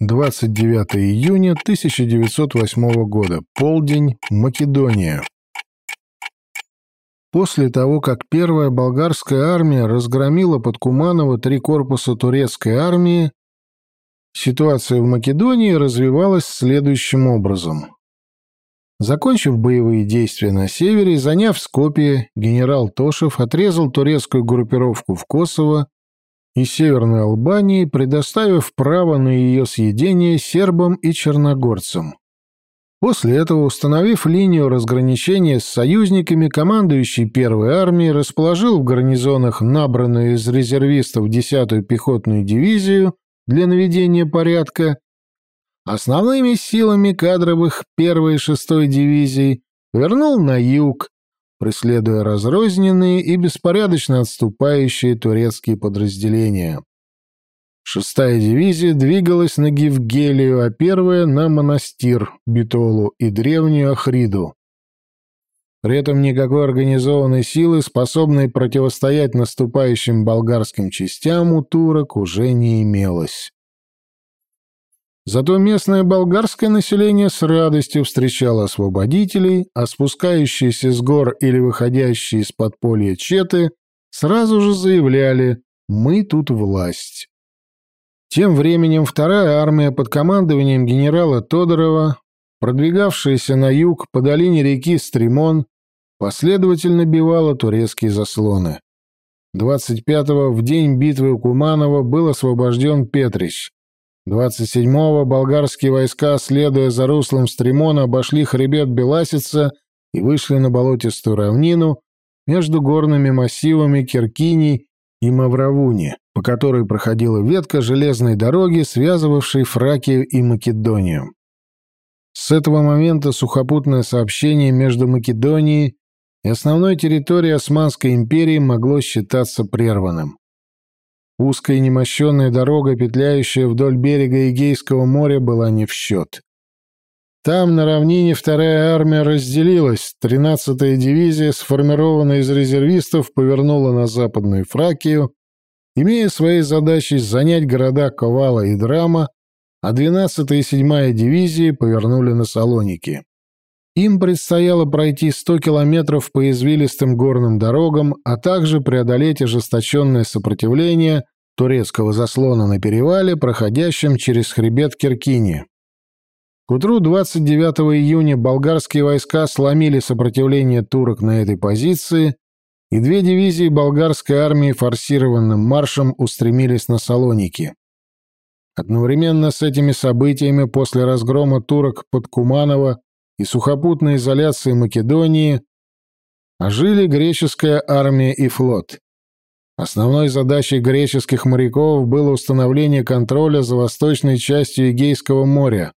29 июня 1908 года. Полдень. Македония. После того, как первая болгарская армия разгромила под Куманово три корпуса турецкой армии, ситуация в Македонии развивалась следующим образом. Закончив боевые действия на севере заняв Скопье, генерал Тошев отрезал турецкую группировку в Косово и Северной Албании, предоставив право на ее съедение сербам и черногорцам. После этого, установив линию разграничения с союзниками, командующий Первой армией расположил в гарнизонах набранную из резервистов 10-ю пехотную дивизию для наведения порядка, основными силами кадровых 1-й и 6-й дивизий вернул на юг, преследуя разрозненные и беспорядочно отступающие турецкие подразделения. Шестая дивизия двигалась на Гевгелию, а первая — на монастир Битолу и древнюю Ахриду. При этом никакой организованной силы, способной противостоять наступающим болгарским частям, у турок уже не имелось. Зато местное болгарское население с радостью встречало освободителей, а спускающиеся с гор или выходящие из подполья четы сразу же заявляли «Мы тут власть». Тем временем вторая армия под командованием генерала Тодорова, продвигавшаяся на юг по долине реки Стримон, последовательно бивала турецкие заслоны. 25-го, в день битвы у Куманова, был освобожден Петрич. 27-го болгарские войска, следуя за руслом Стримона, обошли хребет Беласица и вышли на болотистую равнину между горными массивами Киркини и Мавравуни по которой проходила ветка железной дороги, связывавшей Фракию и Македонию. С этого момента сухопутное сообщение между Македонией и основной территорией Османской империи могло считаться прерванным. Узкая немощенная дорога, петляющая вдоль берега Эгейского моря, была не в счет. Там, на равнине, вторая армия разделилась, 13-я дивизия, сформированная из резервистов, повернула на западную Фракию, имея своей задачей занять города Ковала и Драма, а 12-я и 7-я дивизии повернули на Салоники. Им предстояло пройти 100 километров по извилистым горным дорогам, а также преодолеть ожесточенное сопротивление турецкого заслона на перевале, проходящем через хребет Киркини. К утру 29 июня болгарские войска сломили сопротивление турок на этой позиции и две дивизии болгарской армии форсированным маршем устремились на Салоники. Одновременно с этими событиями после разгрома турок под Куманово и сухопутной изоляции Македонии ожили греческая армия и флот. Основной задачей греческих моряков было установление контроля за восточной частью Эгейского моря,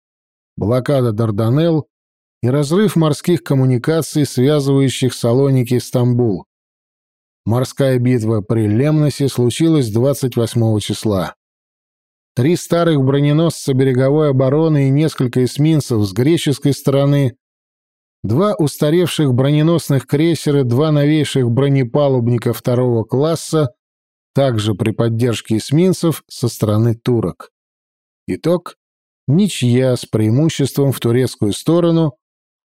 блокада Дарданелл и разрыв морских коммуникаций, связывающих Салоники и Стамбул. Морская битва при Лемносе случилась 28 числа. Три старых броненосца береговой обороны и несколько эсминцев с греческой стороны, два устаревших броненосных крейсера, два новейших бронепалубника второго класса, также при поддержке эсминцев со стороны турок. Итог – ничья с преимуществом в турецкую сторону,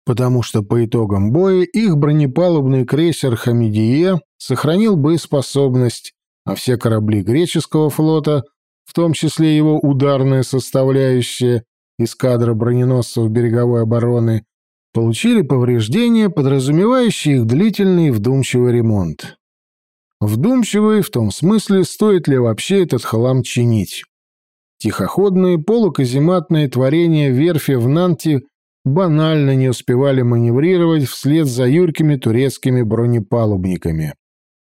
потому что по итогам боя их бронепалубный крейсер «Хамидие» сохранил боеспособность, а все корабли греческого флота, в том числе его ударная составляющая, эскадра броненосцев береговой обороны, получили повреждения, подразумевающие их длительный и вдумчивый ремонт. Вдумчивый в том смысле, стоит ли вообще этот хлам чинить. Тихоходные полуказематные творения верфи в Нанте банально не успевали маневрировать вслед за юркими турецкими бронепалубниками.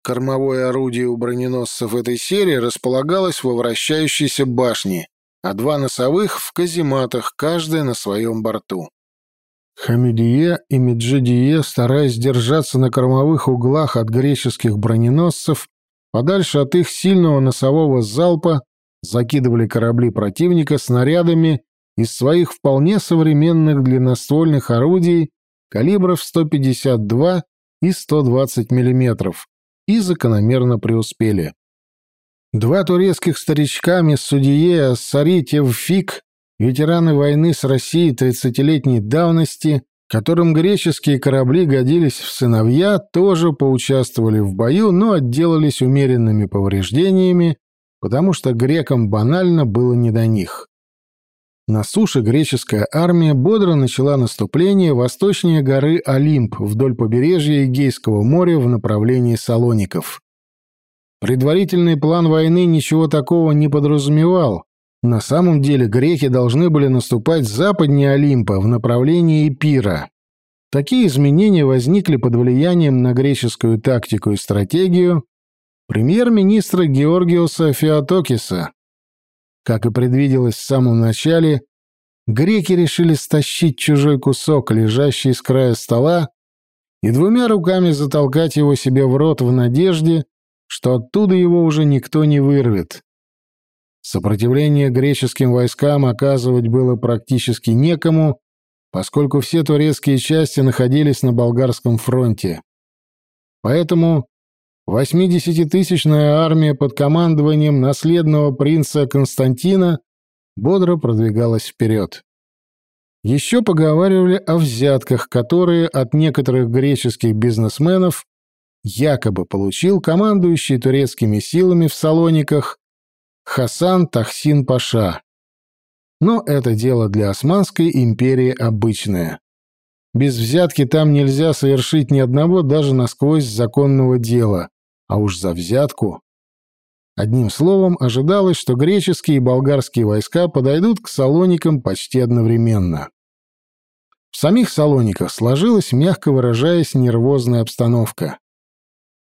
Кормовое орудие у броненосцев этой серии располагалось во вращающейся башне, а два носовых в казематах, каждая на своем борту. Хамидие и Меджидие, стараясь держаться на кормовых углах от греческих броненосцев, подальше от их сильного носового залпа, закидывали корабли противника снарядами из своих вполне современных длинноствольных орудий калибров 152 и 120 мм и закономерно преуспели. Два турецких старичка Мессудие Сари Тевфик ветераны войны с Россией тридцатилетней давности, которым греческие корабли годились в сыновья, тоже поучаствовали в бою, но отделались умеренными повреждениями, потому что грекам банально было не до них. На суше греческая армия бодро начала наступление восточнее горы Олимп вдоль побережья Эгейского моря в направлении Салоников. Предварительный план войны ничего такого не подразумевал. На самом деле греки должны были наступать западнее Олимпа в направлении Эпира. Такие изменения возникли под влиянием на греческую тактику и стратегию премьер-министра Георгиоса Феотокиса. Как и предвиделось в самом начале, греки решили стащить чужой кусок, лежащий с края стола, и двумя руками затолкать его себе в рот в надежде, что оттуда его уже никто не вырвет. Сопротивление греческим войскам оказывать было практически некому, поскольку все турецкие части находились на болгарском фронте. Поэтому 80-тысячная армия под командованием наследного принца Константина бодро продвигалась вперед. Еще поговаривали о взятках, которые от некоторых греческих бизнесменов якобы получил командующий турецкими силами в Салониках Хасан Тахсин Паша. Но это дело для Османской империи обычное. Без взятки там нельзя совершить ни одного даже насквозь законного дела, а уж за взятку. Одним словом, ожидалось, что греческие и болгарские войска подойдут к Салоникам почти одновременно. В самих Салониках сложилась, мягко выражаясь, нервозная обстановка.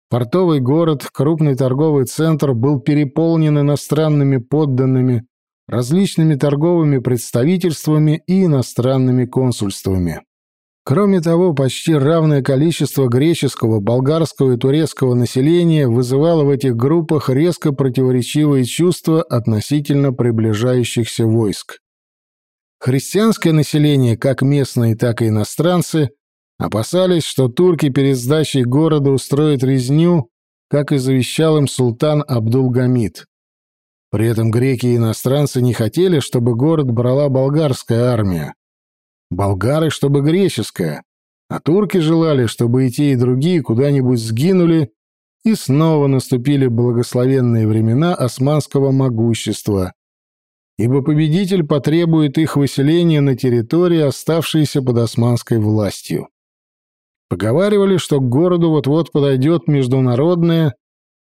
Портовый город, крупный торговый центр, был переполнен иностранными подданными, различными торговыми представительствами и иностранными консульствами. Кроме того, почти равное количество греческого, болгарского и турецкого населения вызывало в этих группах резко противоречивые чувства относительно приближающихся войск. Христианское население, как местные, так и иностранцы, Опасались, что турки перед сдачей города устроят резню, как и завещал им султан Абдулгамид. При этом греки и иностранцы не хотели, чтобы город брала болгарская армия. Болгары, чтобы греческая, а турки желали, чтобы и те, и другие куда-нибудь сгинули, и снова наступили благословенные времена османского могущества, ибо победитель потребует их выселения на территории, оставшиеся под османской властью. Поговаривали, что к городу вот-вот подойдет международная,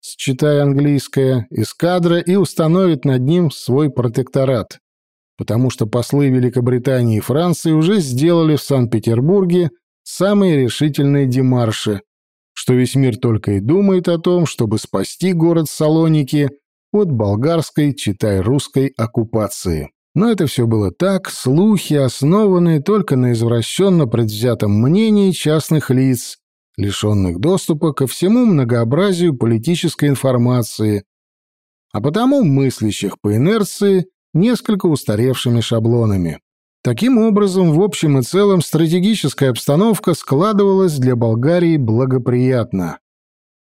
считая английская, эскадра и установит над ним свой протекторат, потому что послы Великобритании и Франции уже сделали в Санкт-Петербурге самые решительные демарши, что весь мир только и думает о том, чтобы спасти город Салоники от болгарской, читай русской, оккупации. Но это все было так, слухи, основанные только на извращенно предвзятом мнении частных лиц, лишенных доступа ко всему многообразию политической информации, а потому мыслящих по инерции несколько устаревшими шаблонами. Таким образом, в общем и целом, стратегическая обстановка складывалась для Болгарии благоприятно.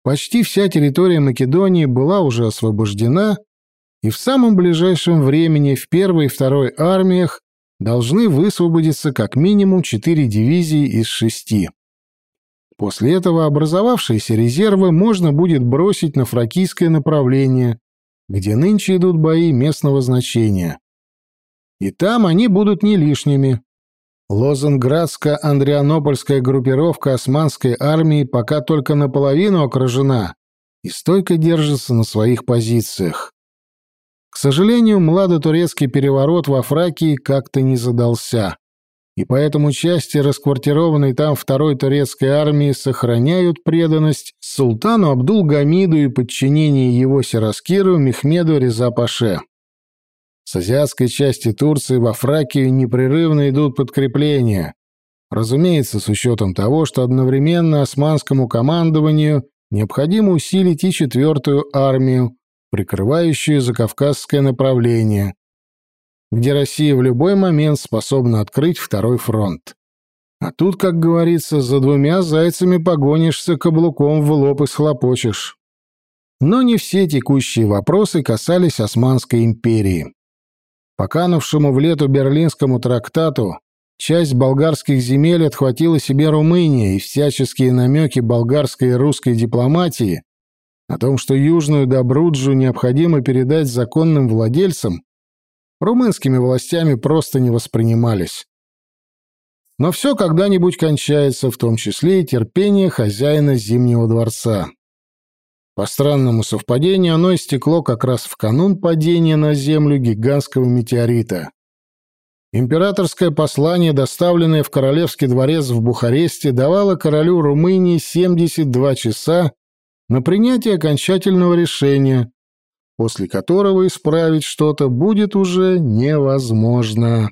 Почти вся территория Македонии была уже освобождена, и в самом ближайшем времени в первой и второй армиях должны высвободиться как минимум четыре дивизии из шести. После этого образовавшиеся резервы можно будет бросить на фракийское направление, где нынче идут бои местного значения. И там они будут не лишними. Лозенградско-Андрианопольская группировка османской армии пока только наполовину окружена и стойко держится на своих позициях. К сожалению, младотурецкий переворот во Фракии как-то не задался, и поэтому части расквартированной там второй турецкой армии сохраняют преданность султану Абдул-Гамиду и подчинение его Сираскиру Мехмеду Реза-Паше. С азиатской части Турции во Фракию непрерывно идут подкрепления, разумеется, с учетом того, что одновременно османскому командованию необходимо усилить и четвертую армию, прикрывающую закавказское направление, где Россия в любой момент способна открыть второй фронт. А тут, как говорится, за двумя зайцами погонишься, каблуком в лоб и схлопочешь. Но не все текущие вопросы касались Османской империи. По канувшему в лету Берлинскому трактату часть болгарских земель отхватила себе Румыния, и всяческие намеки болгарской и русской дипломатии о том, что Южную Добруджу необходимо передать законным владельцам, румынскими властями просто не воспринимались. Но все когда-нибудь кончается, в том числе и терпение хозяина Зимнего дворца. По странному совпадению, оно истекло как раз в канун падения на Землю гигантского метеорита. Императорское послание, доставленное в Королевский дворец в Бухаресте, давало королю Румынии 72 часа на принятие окончательного решения, после которого исправить что-то будет уже невозможно.